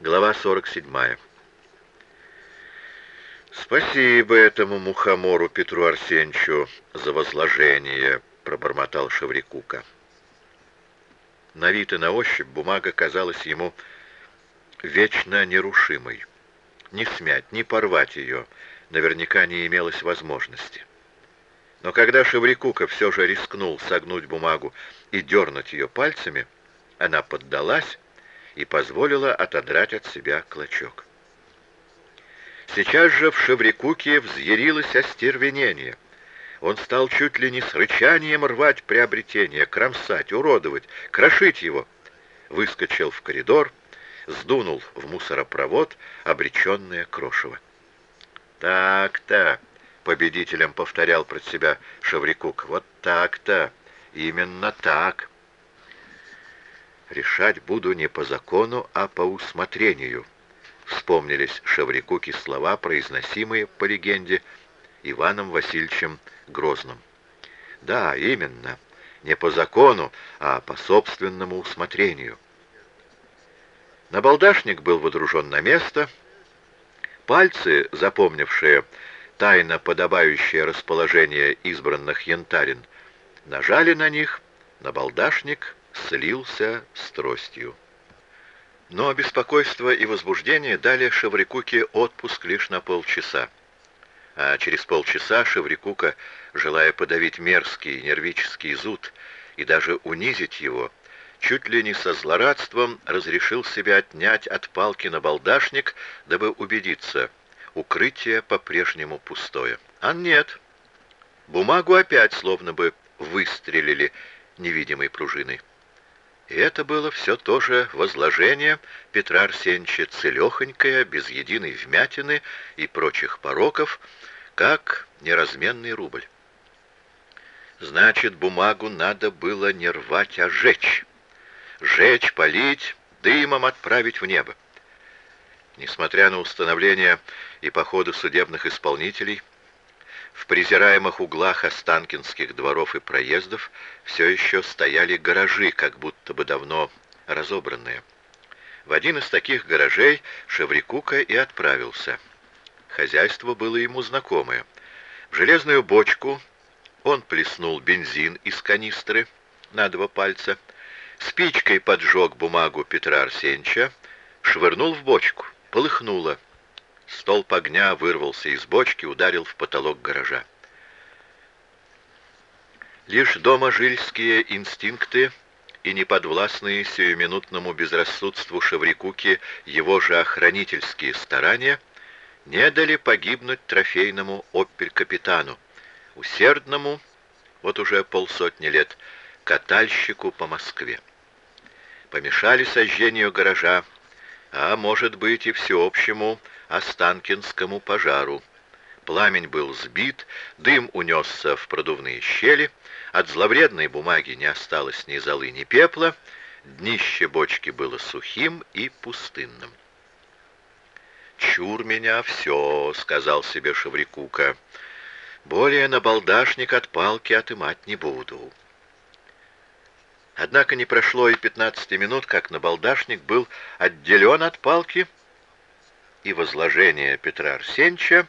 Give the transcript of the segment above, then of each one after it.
Глава 47. «Спасибо этому мухомору Петру Арсеньевичу за возложение», — пробормотал Шеврикука. На вид и на ощупь бумага казалась ему вечно нерушимой. Не смять, не порвать ее наверняка не имелось возможности. Но когда Шеврикука все же рискнул согнуть бумагу и дернуть ее пальцами, она поддалась и позволила отодрать от себя клочок. Сейчас же в Шеврикуке взъярилось остервенение. Он стал чуть ли не с рычанием рвать приобретение, кромсать, уродовать, крошить его. Выскочил в коридор, сдунул в мусоропровод обреченное крошево. «Так-то», — победителем повторял про себя Шеврикук, — «вот так-то, именно так». «Решать буду не по закону, а по усмотрению», — вспомнились Шеврикуки слова, произносимые, по легенде, Иваном Васильевичем Грозным. «Да, именно, не по закону, а по собственному усмотрению». Набалдашник был водружен на место. Пальцы, запомнившие тайно подобающее расположение избранных янтарин, нажали на них, набалдашник слился с тростью. Но беспокойство и возбуждение дали Шеврикуке отпуск лишь на полчаса. А через полчаса Шеврикука, желая подавить мерзкий нервический зуд и даже унизить его, чуть ли не со злорадством разрешил себя отнять от палки на балдашник, дабы убедиться, укрытие по-прежнему пустое. А нет. Бумагу опять словно бы выстрелили невидимой пружиной. И это было все то же возложение Петра Арсеньевича целехонькое, без единой вмятины и прочих пороков, как неразменный рубль. Значит, бумагу надо было не рвать, а жечь сжечь, полить, дымом отправить в небо. Несмотря на установление и походы судебных исполнителей, в презираемых углах Останкинских дворов и проездов все еще стояли гаражи, как будто бы давно разобранные. В один из таких гаражей Шеврикука и отправился. Хозяйство было ему знакомое. В железную бочку он плеснул бензин из канистры на два пальца, Спичкой поджег бумагу Петра Арсеньевича, швырнул в бочку, полыхнуло. Столб огня вырвался из бочки, ударил в потолок гаража. Лишь дома жильские инстинкты и неподвластные сиюминутному безрассудству Шеврикуки его же охранительские старания не дали погибнуть трофейному опель-капитану, усердному, вот уже полсотни лет, катальщику по Москве помешали сожжению гаража, а, может быть, и всеобщему Останкинскому пожару. Пламень был сбит, дым унесся в продувные щели, от зловредной бумаги не осталось ни золы, ни пепла, днище бочки было сухим и пустынным. «Чур меня все», — сказал себе Шеврикука. «Более на балдашник от палки отымать не буду». Однако не прошло и 15 минут, как набалдашник был отделен от палки, и возложение Петра Арсеньевича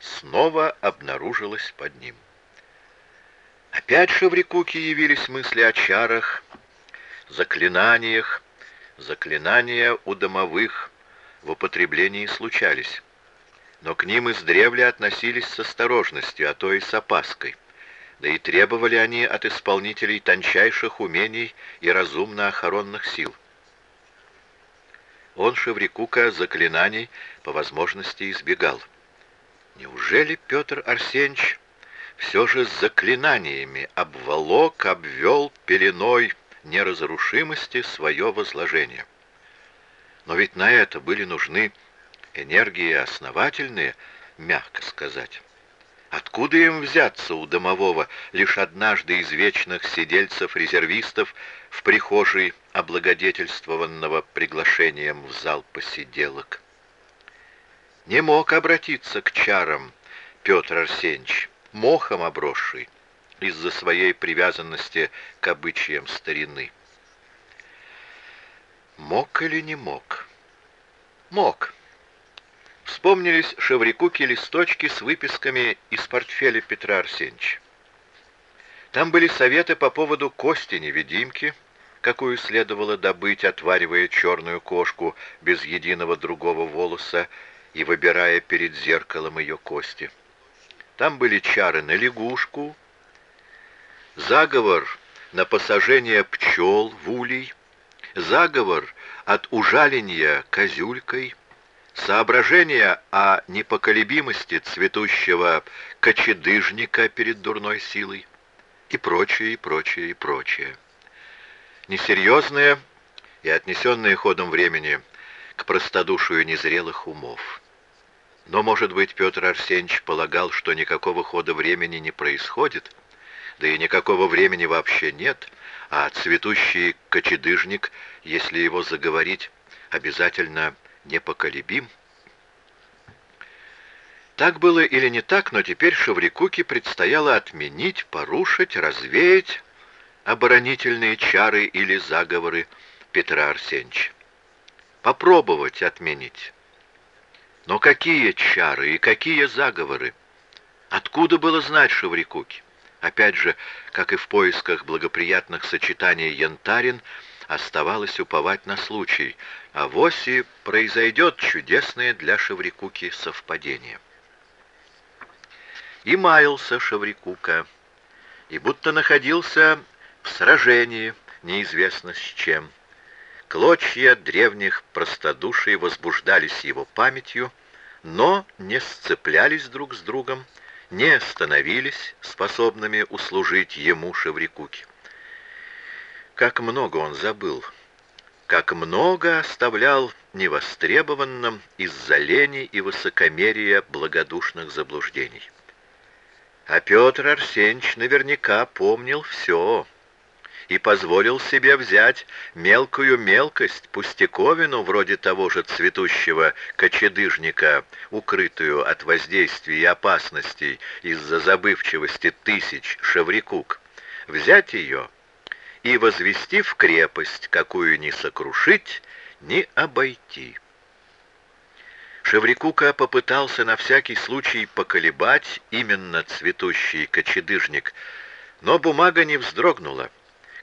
снова обнаружилось под ним. Опять Шеврикуки явились мысли о чарах, заклинаниях, заклинания у домовых в употреблении случались, но к ним издревле относились с осторожностью, а то и с опаской да и требовали они от исполнителей тончайших умений и разумно-охоронных сил. Он Шеврикука заклинаний по возможности избегал. Неужели Петр Арсеньевич все же с заклинаниями обволок, обвел пеленой неразрушимости свое возложение? Но ведь на это были нужны энергии основательные, мягко сказать. Откуда им взяться у домового лишь однажды из вечных сидельцев-резервистов в прихожей облагодетельствованного приглашением в зал посиделок? Не мог обратиться к чарам Петр Арсеньевич, мохом обросший, из-за своей привязанности к обычаям старины. Мог или не мог? Мог. Вспомнились Шеврикуки листочки с выписками из портфеля Петра Арсеньевича. Там были советы по поводу кости-невидимки, какую следовало добыть, отваривая черную кошку без единого другого волоса и выбирая перед зеркалом ее кости. Там были чары на лягушку, заговор на посажение пчел в улей, заговор от ужаления козюлькой, соображения о непоколебимости цветущего кочедыжника перед дурной силой и прочее, и прочее, и прочее. Несерьезные и отнесенные ходом времени к простодушию незрелых умов. Но, может быть, Петр Арсеньевич полагал, что никакого хода времени не происходит, да и никакого времени вообще нет, а цветущий кочедыжник, если его заговорить, обязательно непоколебим. Так было или не так, но теперь Шеврикуке предстояло отменить, порушить, развеять оборонительные чары или заговоры Петра Арсеньевича. Попробовать отменить. Но какие чары и какие заговоры? Откуда было знать Шеврикуке? Опять же, как и в поисках благоприятных сочетаний янтарин, оставалось уповать на случай, а в оси произойдет чудесное для Шеврикуки совпадение. И маялся Шеврикука, и будто находился в сражении, неизвестно с чем. Клочья древних простодуший возбуждались его памятью, но не сцеплялись друг с другом, не становились способными услужить ему Шеврикуке. Как много он забыл, как много оставлял невостребованным из-за лени и высокомерия благодушных заблуждений. А Петр Арсеньевич наверняка помнил все и позволил себе взять мелкую мелкость, пустяковину, вроде того же цветущего кочедыжника, укрытую от воздействий и опасностей из-за забывчивости тысяч шеврикук, взять ее и возвести в крепость, какую ни сокрушить, ни обойти. Шеврикука попытался на всякий случай поколебать именно цветущий кочедыжник, но бумага не вздрогнула.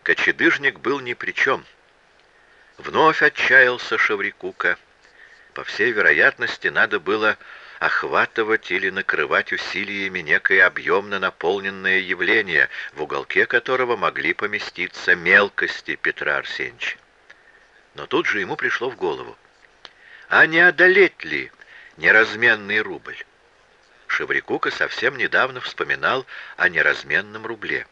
Кочедыжник был ни при чем. Вновь отчаялся Шеврикука. По всей вероятности, надо было охватывать или накрывать усилиями некое объемно наполненное явление, в уголке которого могли поместиться мелкости Петра Арсеньевича. Но тут же ему пришло в голову. А не одолеть ли неразменный рубль? Шеврикука совсем недавно вспоминал о неразменном рубле.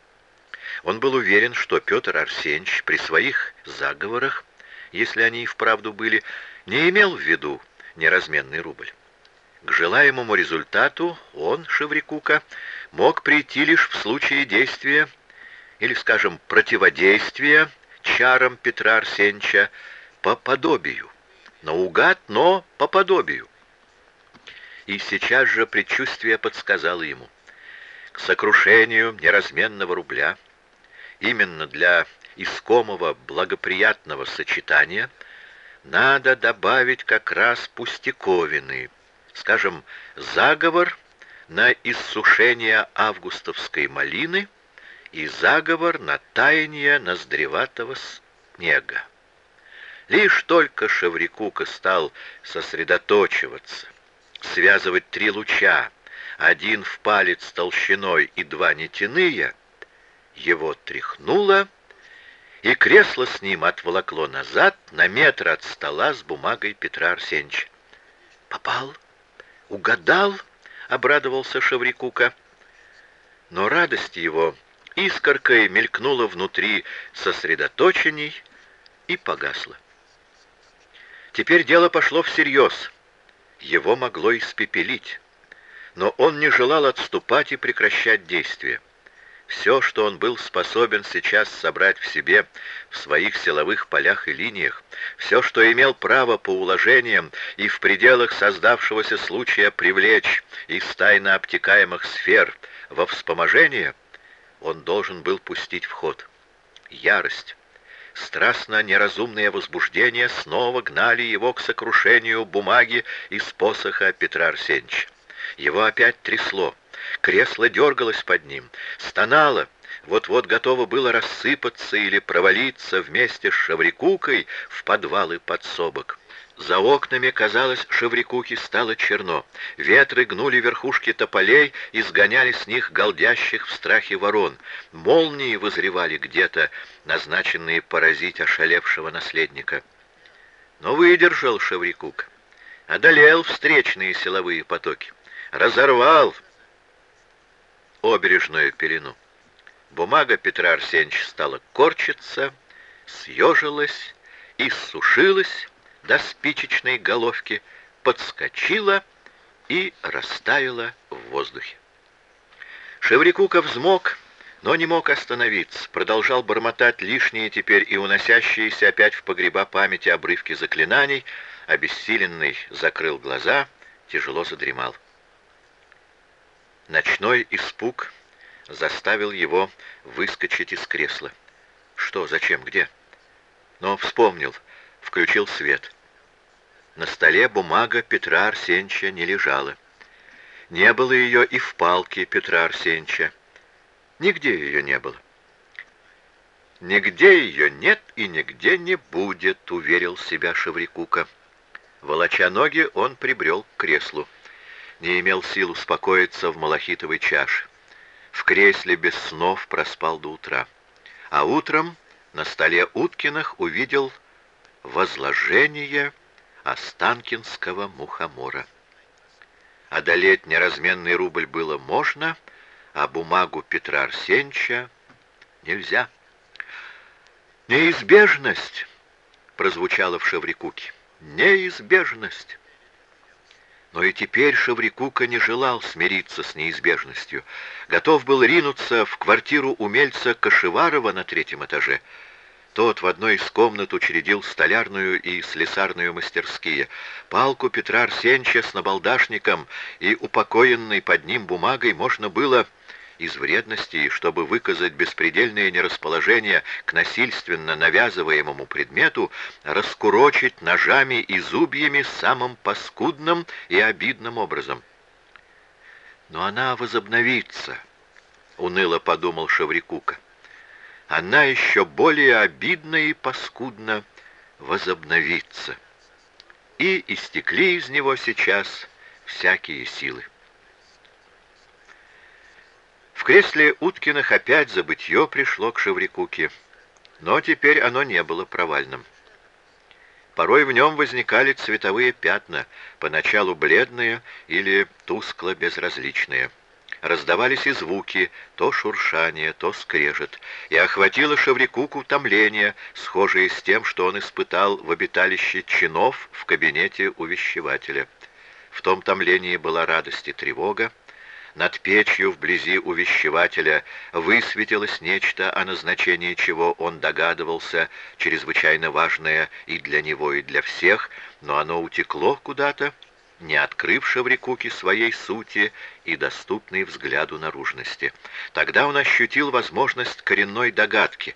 Он был уверен, что Петр Арсеньевич при своих заговорах, если они и вправду были, не имел в виду неразменный рубль. К желаемому результату он, Шеврикука, мог прийти лишь в случае действия, или, скажем, противодействия чарам Петра Арсеньевича по подобию наугад, но по подобию. И сейчас же предчувствие подсказало ему. К сокрушению неразменного рубля, именно для искомого благоприятного сочетания, надо добавить как раз пустяковины, скажем, заговор на иссушение августовской малины и заговор на таяние ноздреватого снега. Лишь только Шеврикука стал сосредоточиваться, связывать три луча, один в палец толщиной и два нетяные, его тряхнуло, и кресло с ним отволокло назад на метр от стола с бумагой Петра Арсеньевича. «Попал? Угадал?» — обрадовался Шеврикука. Но радость его искоркой мелькнула внутри сосредоточений и погасла. Теперь дело пошло всерьез. Его могло испепелить. Но он не желал отступать и прекращать действия. Все, что он был способен сейчас собрать в себе, в своих силовых полях и линиях, все, что имел право по уложениям и в пределах создавшегося случая привлечь из тайно обтекаемых сфер во вспоможение, он должен был пустить в ход. Ярость, страстно неразумные возбуждения снова гнали его к сокрушению бумаги из посоха Петра Арсеньевича. Его опять трясло, кресло дергалось под ним, стонало, вот-вот готово было рассыпаться или провалиться вместе с Шаврикукой в подвалы подсобок. За окнами, казалось, Шеврикуки стало черно. Ветры гнули верхушки тополей и сгоняли с них голдящих в страхе ворон. Молнии возревали где-то, назначенные поразить ошалевшего наследника. Но выдержал Шеврикук. Одолел встречные силовые потоки. Разорвал обережную пелену. Бумага Петра Арсеньевича стала корчиться, съежилась и сушилась, до спичечной головки, подскочила и растаяла в воздухе. Шеврикука взмок, но не мог остановиться, продолжал бормотать лишние теперь и уносящиеся опять в погреба памяти обрывки заклинаний, обессиленный закрыл глаза, тяжело задремал. Ночной испуг заставил его выскочить из кресла. Что, зачем, где? Но вспомнил, включил свет. На столе бумага Петра Арсеньевича не лежала. Не было ее и в палке Петра Арсеньевича. Нигде ее не было. «Нигде ее нет и нигде не будет», — уверил себя Шеврикука. Волоча ноги, он прибрел к креслу. Не имел сил успокоиться в малахитовой чаше. В кресле без снов проспал до утра. А утром на столе Уткиных увидел возложение Останкинского мухомора. Одолеть неразменный рубль было можно, а бумагу Петра Арсеньевича нельзя. «Неизбежность!» — прозвучало в Шеврикуке. «Неизбежность!» Но и теперь Шеврикука не желал смириться с неизбежностью. Готов был ринуться в квартиру умельца Кашеварова на третьем этаже — тот в одной из комнат учредил столярную и слесарную мастерские. Палку Петра Арсеньевича с набалдашником и упокоенной под ним бумагой можно было из вредности, чтобы выказать беспредельное нерасположение к насильственно навязываемому предмету, раскурочить ножами и зубьями самым паскудным и обидным образом. «Но она возобновится», — уныло подумал Шеврикука она еще более обидно и паскудно возобновится. И истекли из него сейчас всякие силы. Кресле Уткиных опять забытье пришло к Шеврикуке, но теперь оно не было провальным. Порой в нем возникали цветовые пятна, поначалу бледные или тускло-безразличные раздавались и звуки, то шуршание, то скрежет, и охватило Шеврикуку томление, схожее с тем, что он испытал в обиталище чинов в кабинете увещевателя. В том томлении была радость и тревога. Над печью вблизи увещевателя высветилось нечто, о назначении чего он догадывался, чрезвычайно важное и для него, и для всех, но оно утекло куда-то, не открыв Шеврикуке своей сути и доступной взгляду наружности. Тогда он ощутил возможность коренной догадки,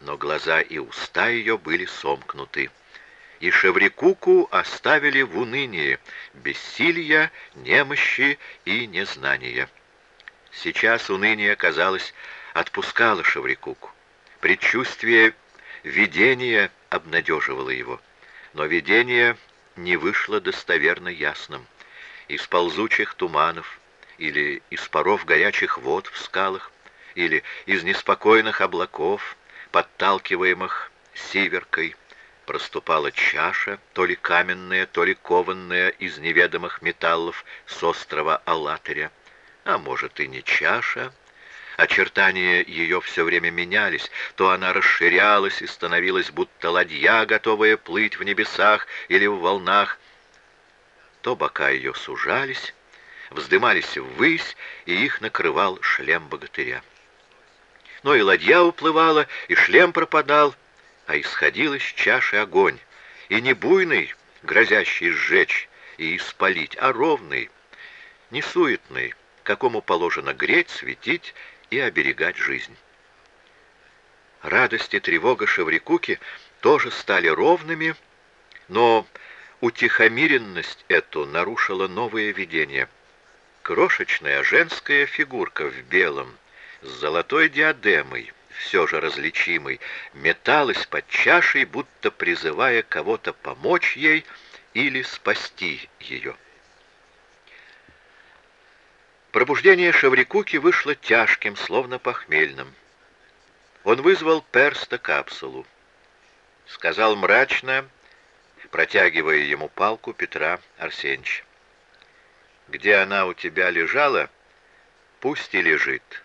но глаза и уста ее были сомкнуты. И Шеврикуку оставили в унынии, бессилия, немощи и незнания. Сейчас уныние, казалось, отпускало Шеврикуку. Предчувствие видения обнадеживало его. Но видение не вышло достоверно ясным. Из ползучих туманов или из паров горячих вод в скалах, или из неспокойных облаков, подталкиваемых сиверкой, проступала чаша, то ли каменная, то ли кованная из неведомых металлов с острова Алатыря, а может и не чаша, Очертания ее все время менялись, то она расширялась и становилась будто ладья, готовая плыть в небесах или в волнах, то бока ее сужались, вздымались ввысь, и их накрывал шлем богатыря. Но и ладья уплывала, и шлем пропадал, а исходил из чаши огонь, и не буйный, грозящий сжечь и испалить, а ровный, несуетный, какому положено греть, светить и оберегать жизнь. Радость и тревога Шеврикуки тоже стали ровными, но утихомиренность эту нарушила новое видение. Крошечная женская фигурка в белом, с золотой диадемой, все же различимой, металась под чашей, будто призывая кого-то помочь ей или спасти ее. Пробуждение Шаврикуки вышло тяжким, словно похмельным. Он вызвал Перста капсулу. Сказал мрачно, протягивая ему палку Петра Арсеньевича. «Где она у тебя лежала, пусть и лежит.